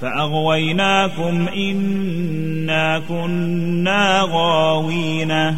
فأغويناكم إنا كنا غاوين.